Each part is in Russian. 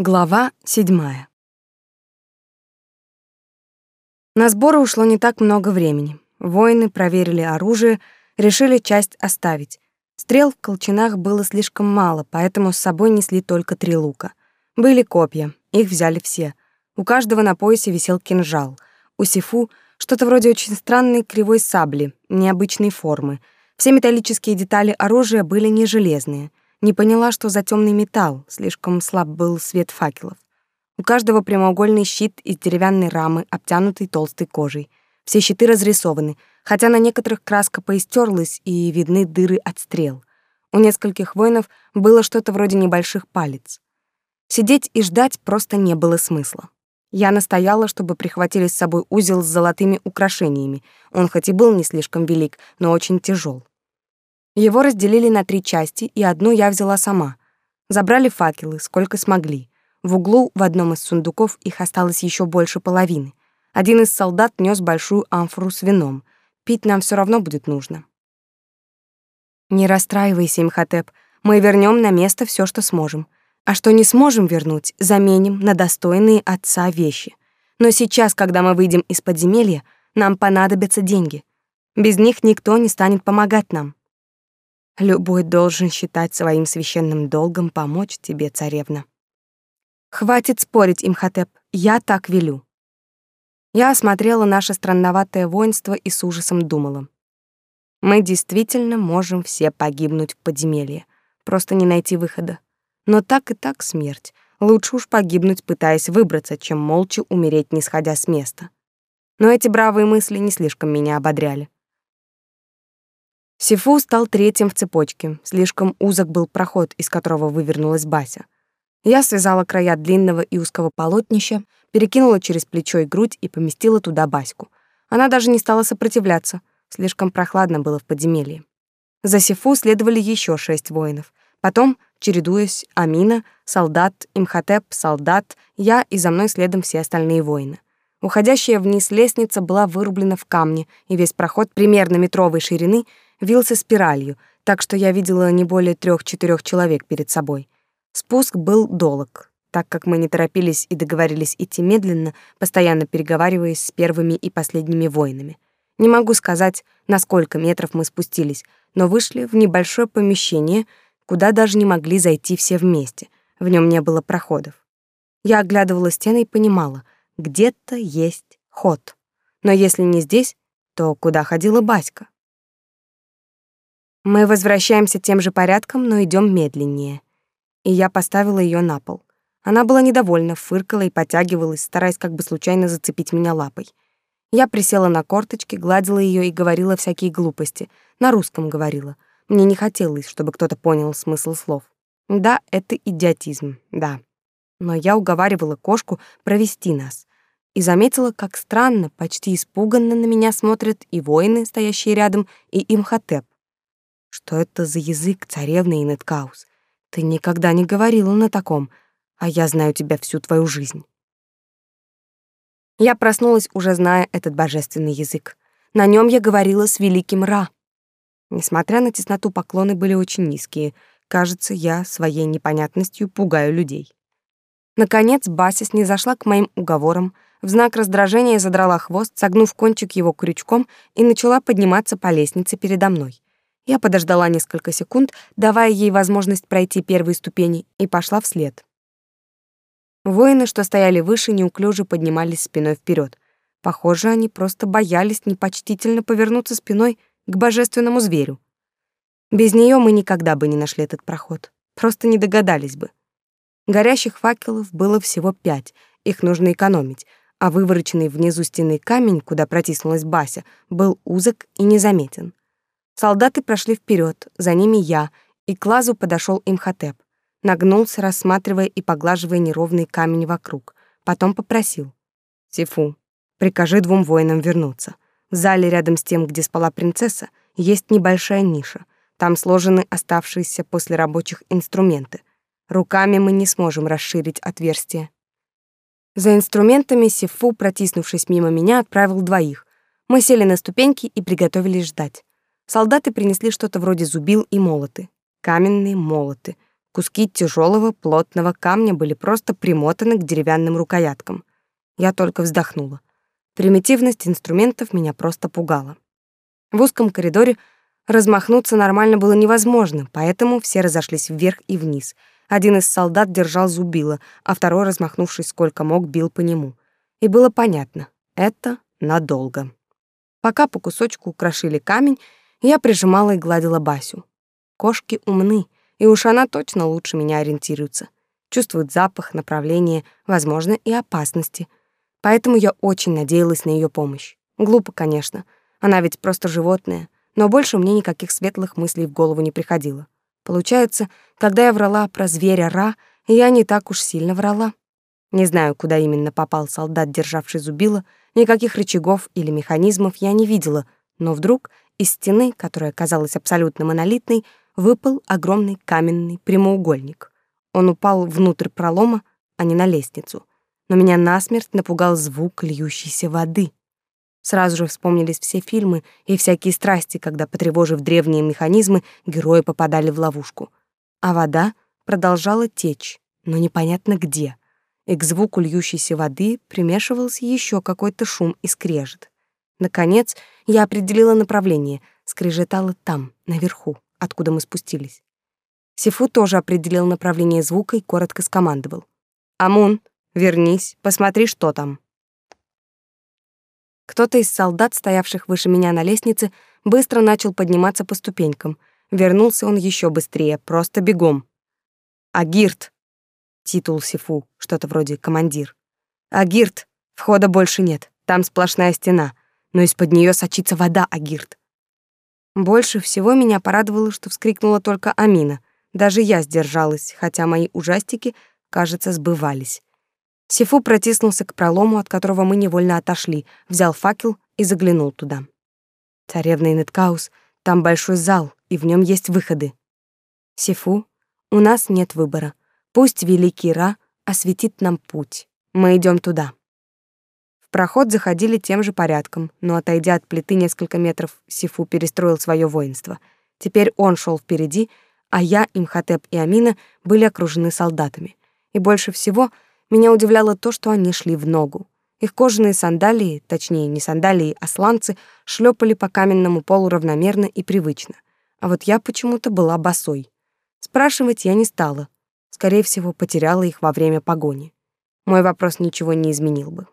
Глава седьмая. На сборы ушло не так много времени. Воины проверили оружие, решили часть оставить. Стрел в колчанах было слишком мало, поэтому с собой несли только три лука. Были копья, их взяли все. У каждого на поясе висел кинжал. У Сифу что-то вроде очень странной кривой сабли, необычной формы. Все металлические детали оружия были не железные — не поняла, что за темный металл, слишком слаб был свет факелов. У каждого прямоугольный щит из деревянной рамы, обтянутый толстой кожей. Все щиты разрисованы, хотя на некоторых краска поистерлась и видны дыры от стрел. У нескольких воинов было что-то вроде небольших палец. Сидеть и ждать просто не было смысла. Я настояла, чтобы прихватили с собой узел с золотыми украшениями. Он хоть и был не слишком велик, но очень тяжел. Его разделили на три части, и одну я взяла сама. Забрали факелы, сколько смогли. В углу в одном из сундуков их осталось еще больше половины. Один из солдат нес большую амфору с вином. Пить нам все равно будет нужно. Не расстраивайся, Имхотеп. Мы вернем на место все, что сможем. А что не сможем вернуть, заменим на достойные отца вещи. Но сейчас, когда мы выйдем из подземелья, нам понадобятся деньги. Без них никто не станет помогать нам. Любой должен считать своим священным долгом помочь тебе, царевна. Хватит спорить, Имхотеп, я так велю. Я осмотрела наше странноватое воинство и с ужасом думала. Мы действительно можем все погибнуть в подземелье, просто не найти выхода. Но так и так смерть. Лучше уж погибнуть, пытаясь выбраться, чем молча умереть, не сходя с места. Но эти бравые мысли не слишком меня ободряли. Сифу стал третьим в цепочке. Слишком узок был проход, из которого вывернулась Бася. Я связала края длинного и узкого полотнища, перекинула через плечо и грудь и поместила туда Баську. Она даже не стала сопротивляться. Слишком прохладно было в подземелье. За Сифу следовали еще шесть воинов. Потом, чередуясь, Амина, солдат, Имхотеп, солдат, я и за мной следом все остальные воины. Уходящая вниз лестница была вырублена в камне, и весь проход примерно метровой ширины — вился спиралью, так что я видела не более трех-четырех человек перед собой. Спуск был долг, так как мы не торопились и договорились идти медленно, постоянно переговариваясь с первыми и последними воинами. Не могу сказать, на сколько метров мы спустились, но вышли в небольшое помещение, куда даже не могли зайти все вместе. В нем не было проходов. Я оглядывала стены и понимала, где-то есть ход. Но если не здесь, то куда ходила Баська? Мы возвращаемся тем же порядком, но идем медленнее. И я поставила ее на пол. Она была недовольна, фыркала и потягивалась, стараясь как бы случайно зацепить меня лапой. Я присела на корточки, гладила ее и говорила всякие глупости. На русском говорила. Мне не хотелось, чтобы кто-то понял смысл слов. Да, это идиотизм, да. Но я уговаривала кошку провести нас. И заметила, как странно, почти испуганно на меня смотрят и воины, стоящие рядом, и имхотеп. Что это за язык, царевна Инеткаус? Ты никогда не говорила на таком, а я знаю тебя всю твою жизнь. Я проснулась, уже зная этот божественный язык. На нем я говорила с великим Ра. Несмотря на тесноту, поклоны были очень низкие. Кажется, я своей непонятностью пугаю людей. Наконец Бася снизошла к моим уговорам, в знак раздражения задрала хвост, согнув кончик его крючком и начала подниматься по лестнице передо мной. Я подождала несколько секунд, давая ей возможность пройти первые ступени, и пошла вслед. Воины, что стояли выше, неуклюже поднимались спиной вперед. Похоже, они просто боялись непочтительно повернуться спиной к божественному зверю. Без нее мы никогда бы не нашли этот проход. Просто не догадались бы. Горящих факелов было всего пять, их нужно экономить, а вывороченный внизу стены камень, куда протиснулась Бася, был узок и незаметен. Солдаты прошли вперед, за ними я, и к лазу подошел Имхотеп. Нагнулся, рассматривая и поглаживая неровный камень вокруг. Потом попросил. «Сифу, прикажи двум воинам вернуться. В зале рядом с тем, где спала принцесса, есть небольшая ниша. Там сложены оставшиеся после рабочих инструменты. Руками мы не сможем расширить отверстие». За инструментами Сифу, протиснувшись мимо меня, отправил двоих. Мы сели на ступеньки и приготовились ждать. Солдаты принесли что-то вроде зубил и молоты. Каменные молоты. Куски тяжелого плотного камня были просто примотаны к деревянным рукояткам. Я только вздохнула. Примитивность инструментов меня просто пугала. В узком коридоре размахнуться нормально было невозможно, поэтому все разошлись вверх и вниз. Один из солдат держал зубило, а второй, размахнувшись сколько мог, бил по нему. И было понятно — это надолго. Пока по кусочку крошили камень, я прижимала и гладила Басю. Кошки умны, и уж она точно лучше меня ориентируется. Чувствует запах, направление, возможно, и опасности. Поэтому я очень надеялась на ее помощь. Глупо, конечно. Она ведь просто животное. Но больше мне никаких светлых мыслей в голову не приходило. Получается, когда я врала про зверя Ра, я не так уж сильно врала. Не знаю, куда именно попал солдат, державший зубило, никаких рычагов или механизмов я не видела, но вдруг из стены, которая казалась абсолютно монолитной, выпал огромный каменный прямоугольник. Он упал внутрь пролома, а не на лестницу. Но меня насмерть напугал звук льющейся воды. Сразу же вспомнились все фильмы и всякие страсти, когда, потревожив древние механизмы, герои попадали в ловушку. А вода продолжала течь, но непонятно где. И к звуку льющейся воды примешивался еще какой-то шум и скрежет. Наконец, я определила направление, скрежетало там, наверху откуда мы спустились. Сифу тоже определил направление звука и коротко скомандовал. «Амун, вернись, посмотри, что там». Кто-то из солдат, стоявших выше меня на лестнице, быстро начал подниматься по ступенькам. Вернулся он еще быстрее, просто бегом. «Агирт!» — титул Сифу, что-то вроде «командир». «Агирт! Входа больше нет, там сплошная стена, но из-под нее сочится вода, Агирт. Больше всего меня порадовало, что вскрикнула только Амина. Даже я сдержалась, хотя мои ужастики, кажется, сбывались. Сифу протиснулся к пролому, от которого мы невольно отошли, взял факел и заглянул туда. Царевна Инеткаус, там большой зал, и в нем есть выходы. Сифу, у нас нет выбора. Пусть великий Ра осветит нам путь. Мы идем туда. В проход заходили тем же порядком, но, отойдя от плиты несколько метров, Сифу перестроил свое воинство. Теперь он шел впереди, а я, Имхотеп и Амина были окружены солдатами. И больше всего меня удивляло то, что они шли в ногу. Их кожаные сандалии, точнее, не сандалии, а сланцы, шлепали по каменному полу равномерно и привычно. А вот я почему-то была босой. Спрашивать я не стала. Скорее всего, потеряла их во время погони. Мой вопрос ничего не изменил бы.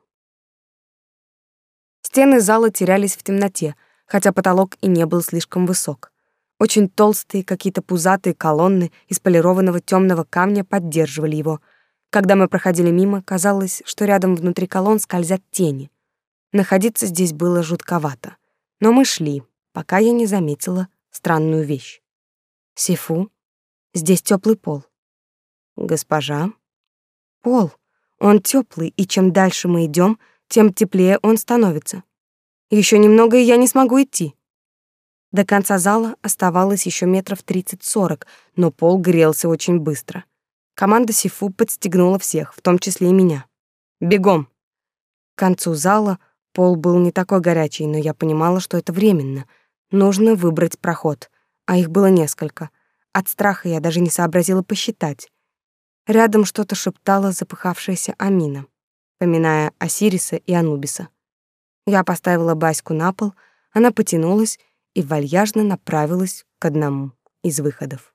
Стены зала терялись в темноте, хотя потолок и не был слишком высок. Очень толстые, какие-то пузатые колонны из полированного темного камня поддерживали его. Когда мы проходили мимо, казалось, что рядом внутри колонн скользят тени. Находиться здесь было жутковато. Но мы шли, пока я не заметила странную вещь. Сифу, здесь теплый пол. Госпожа, пол. Он теплый, и чем дальше мы идем, тем теплее он становится. Еще немного, и я не смогу идти. До конца зала оставалось еще метров 30-40, но пол грелся очень быстро. Команда Сифу подстегнула всех, в том числе и меня. «Бегом!» К концу зала пол был не такой горячий, но я понимала, что это временно. Нужно выбрать проход, а их было несколько. От страха я даже не сообразила посчитать. Рядом что-то шептала запыхавшаяся Амина поминая Осириса и Анубиса. Я поставила Баську на пол, она потянулась и вальяжно направилась к одному из выходов.